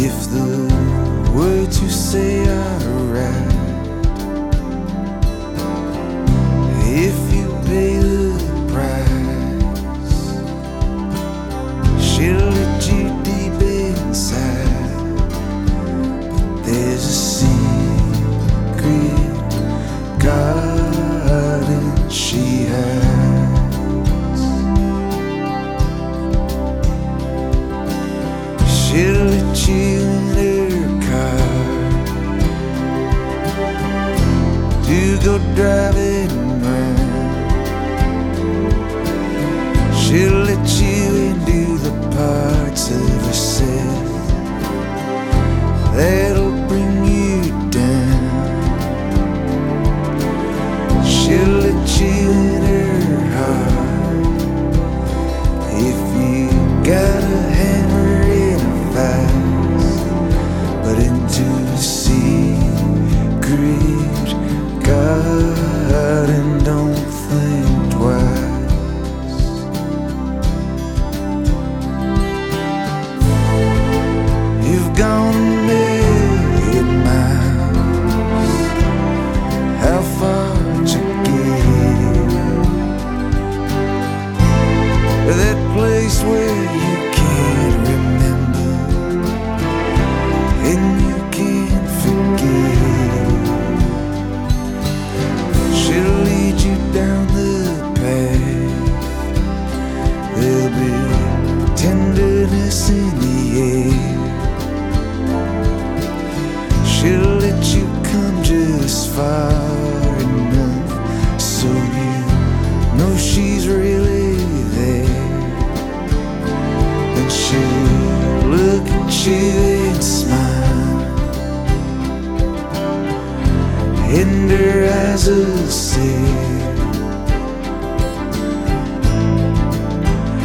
If the words you say are right, to go driving That place where you can't remember and you can't forget. She'll lead you down the path. There'll be tenderness in the air. She'll let you come just far tender as a sin.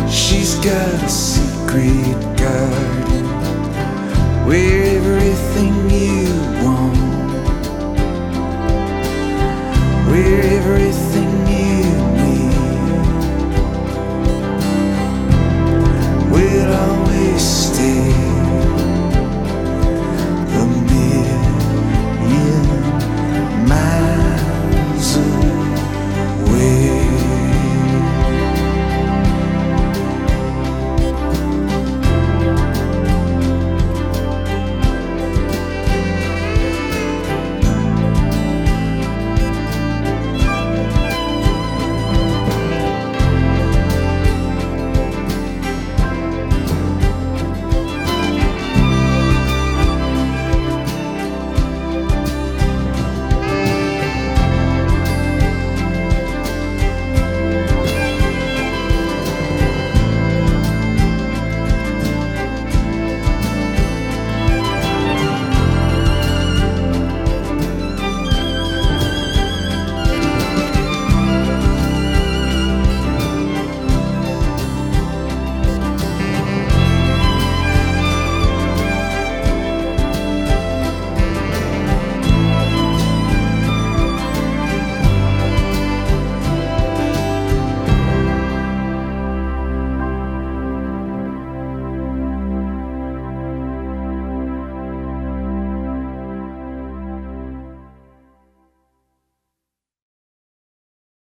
She's got a secret garden where everything you